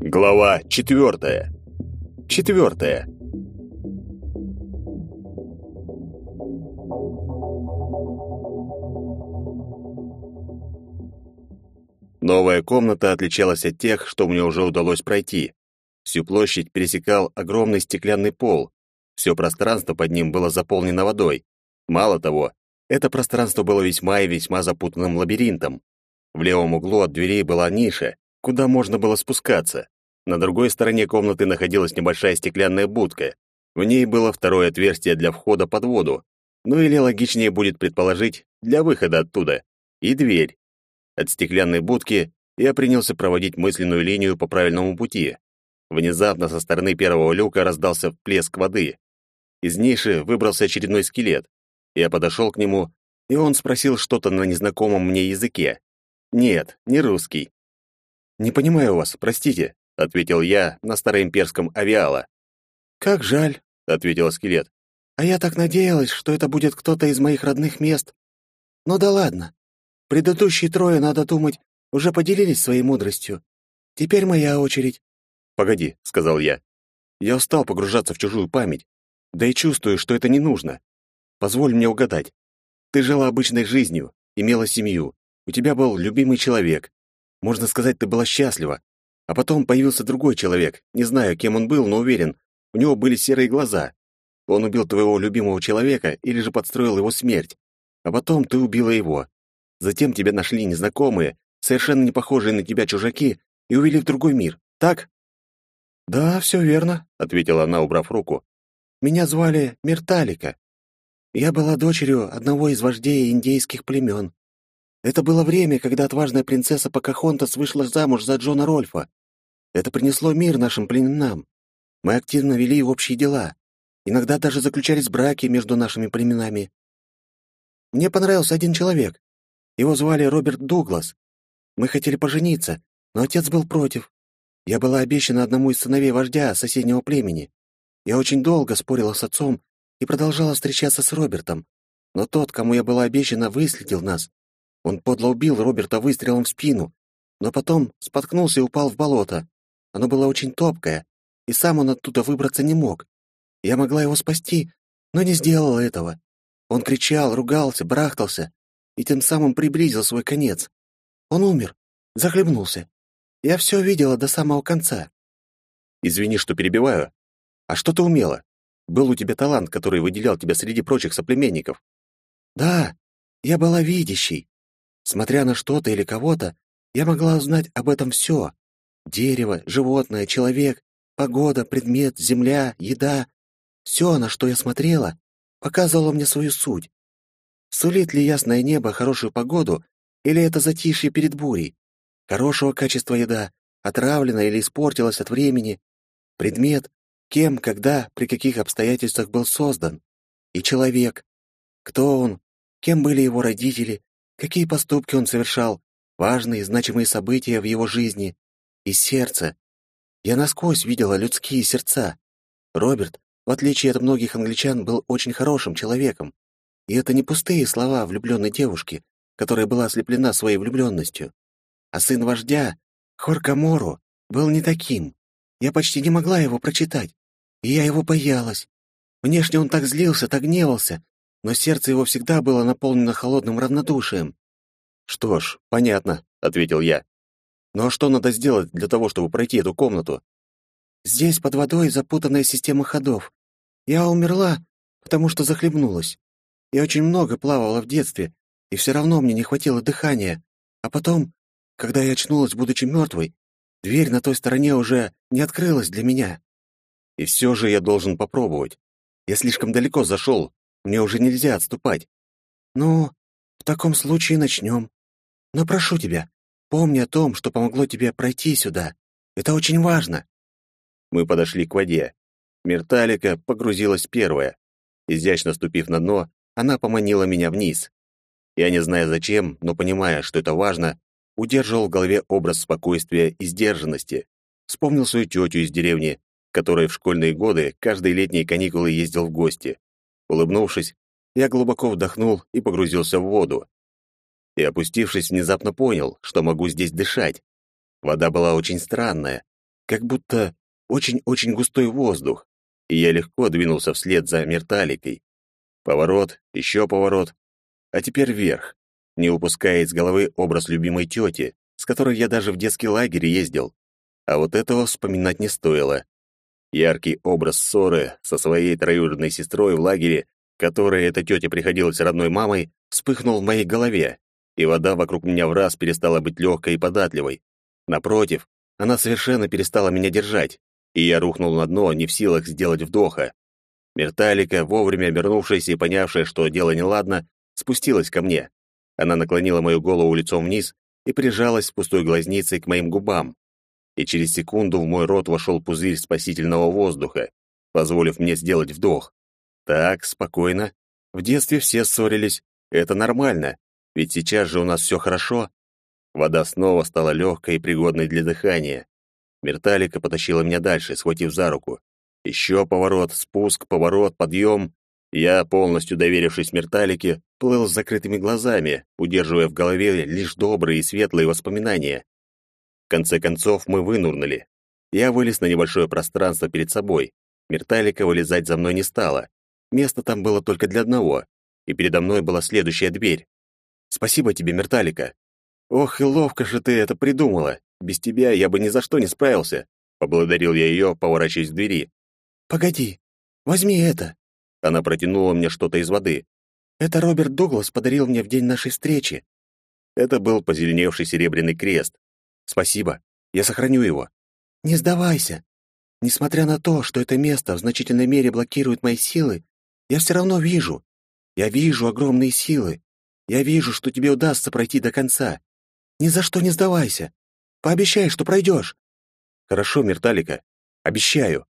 Глава четвертая. Четвертая. Новая комната отличалась от тех, что мне уже удалось пройти. Всю площадь пересекал огромный стеклянный пол. Все пространство под ним было заполнено водой. Мало того, это пространство было весьма и весьма запутанным лабиринтом. В левом углу от дверей была ниша, куда можно было спускаться. На другой стороне комнаты находилась небольшая стеклянная будка. В ней было второе отверстие для входа под воду. Ну или логичнее будет предположить, для выхода оттуда. И дверь. От стеклянной будки я принялся проводить мысленную линию по правильному пути. Внезапно со стороны первого люка раздался плеск воды. Из ниши выбрался очередной скелет. Я подошел к нему, и он спросил что-то на незнакомом мне языке. Нет, не русский. «Не понимаю вас, простите», — ответил я на староимперском авиала. «Как жаль», — ответил скелет. «А я так надеялась, что это будет кто-то из моих родных мест. Ну да ладно. Предыдущие трое, надо думать, уже поделились своей мудростью. Теперь моя очередь. «Погоди», — сказал я. «Я устал погружаться в чужую память. Да и чувствую, что это не нужно. Позволь мне угадать. Ты жила обычной жизнью, имела семью. У тебя был любимый человек. Можно сказать, ты была счастлива. А потом появился другой человек. Не знаю, кем он был, но уверен, у него были серые глаза. Он убил твоего любимого человека или же подстроил его смерть. А потом ты убила его. Затем тебя нашли незнакомые, совершенно не похожие на тебя чужаки, и увели в другой мир. Так? Да, все верно, ответила она, убрав руку. Меня звали Мирталика. Я была дочерью одного из вождей индейских племен. Это было время, когда отважная принцесса Покахонтас вышла замуж за Джона Рольфа. Это принесло мир нашим племенам. Мы активно вели общие дела. Иногда даже заключались браки между нашими племенами. Мне понравился один человек. Его звали Роберт Дуглас. Мы хотели пожениться, но отец был против. Я была обещана одному из сыновей вождя соседнего племени. Я очень долго спорила с отцом и продолжала встречаться с Робертом. Но тот, кому я была обещана, выследил нас. Он подло убил Роберта выстрелом в спину, но потом споткнулся и упал в болото. Оно было очень топкое, и сам он оттуда выбраться не мог. Я могла его спасти, но не сделала этого. Он кричал, ругался, барахтался, и тем самым приблизил свой конец. Он умер, захлебнулся. Я все видела до самого конца. Извини, что перебиваю. А что ты умела? Был у тебя талант, который выделял тебя среди прочих соплеменников. Да, я была видящей. Смотря на что-то или кого-то, я могла узнать об этом все. Дерево, животное, человек, погода, предмет, земля, еда. Все, на что я смотрела, показывало мне свою суть. Сулит ли ясное небо хорошую погоду, или это затишье перед бурей? Хорошего качества еда, отравлена или испортилась от времени. Предмет, кем, когда, при каких обстоятельствах был создан. И человек. Кто он, кем были его родители, какие поступки он совершал, важные, значимые события в его жизни. И сердце. Я насквозь видела людские сердца. Роберт, в отличие от многих англичан, был очень хорошим человеком. И это не пустые слова влюбленной девушки, которая была ослеплена своей влюбленностью. А сын вождя, Хоркамору, был не таким. Я почти не могла его прочитать, и я его боялась. Внешне он так злился, так гневался, но сердце его всегда было наполнено холодным равнодушием. «Что ж, понятно», — ответил я. «Ну а что надо сделать для того, чтобы пройти эту комнату?» «Здесь под водой запутанная система ходов. Я умерла, потому что захлебнулась. Я очень много плавала в детстве, и все равно мне не хватило дыхания. А потом, когда я очнулась, будучи мертвой, дверь на той стороне уже не открылась для меня. И все же я должен попробовать. Я слишком далеко зашел, мне уже нельзя отступать. Ну, в таком случае начнем. Но прошу тебя, помни о том, что помогло тебе пройти сюда. Это очень важно. Мы подошли к воде. Мерталика погрузилась первая. Изящно ступив на дно, она поманила меня вниз. Я не знаю зачем, но понимая, что это важно, удерживал в голове образ спокойствия и сдержанности. Вспомнил свою тетю из деревни, которой в школьные годы каждые летние каникулы ездил в гости. Улыбнувшись, я глубоко вдохнул и погрузился в воду. И, опустившись, внезапно понял, что могу здесь дышать. Вода была очень странная, как будто очень-очень густой воздух, и я легко двинулся вслед за мерталикой. Поворот, еще поворот, а теперь вверх, не упуская из головы образ любимой тети, с которой я даже в детский лагерь ездил. А вот этого вспоминать не стоило. Яркий образ ссоры со своей троюродной сестрой в лагере, которой эта тетя приходилась родной мамой, вспыхнул в моей голове, и вода вокруг меня в раз перестала быть легкой и податливой. Напротив, она совершенно перестала меня держать, и я рухнул на дно, не в силах сделать вдоха. Мерталика, вовремя обернувшаяся и понявшая, что дело неладно, спустилась ко мне. Она наклонила мою голову лицом вниз и прижалась пустой глазницей к моим губам и через секунду в мой рот вошел пузырь спасительного воздуха, позволив мне сделать вдох. Так, спокойно. В детстве все ссорились. Это нормально, ведь сейчас же у нас все хорошо. Вода снова стала легкой и пригодной для дыхания. Мерталика потащила меня дальше, схватив за руку. Еще поворот, спуск, поворот, подъем. Я, полностью доверившись Мерталике, плыл с закрытыми глазами, удерживая в голове лишь добрые и светлые воспоминания. В конце концов мы вынурнули. Я вылез на небольшое пространство перед собой. Мерталика вылезать за мной не стала. Место там было только для одного, и передо мной была следующая дверь. Спасибо тебе, Мерталика. Ох, и ловко же ты это придумала. Без тебя я бы ни за что не справился. Поблагодарил я ее, поворачиваясь к двери. Погоди, возьми это. Она протянула мне что-то из воды. Это Роберт Дуглас подарил мне в день нашей встречи. Это был позеленевший серебряный крест, Спасибо. Я сохраню его. Не сдавайся. Несмотря на то, что это место в значительной мере блокирует мои силы, я все равно вижу. Я вижу огромные силы. Я вижу, что тебе удастся пройти до конца. Ни за что не сдавайся. Пообещай, что пройдешь. Хорошо, Мерталика. Обещаю.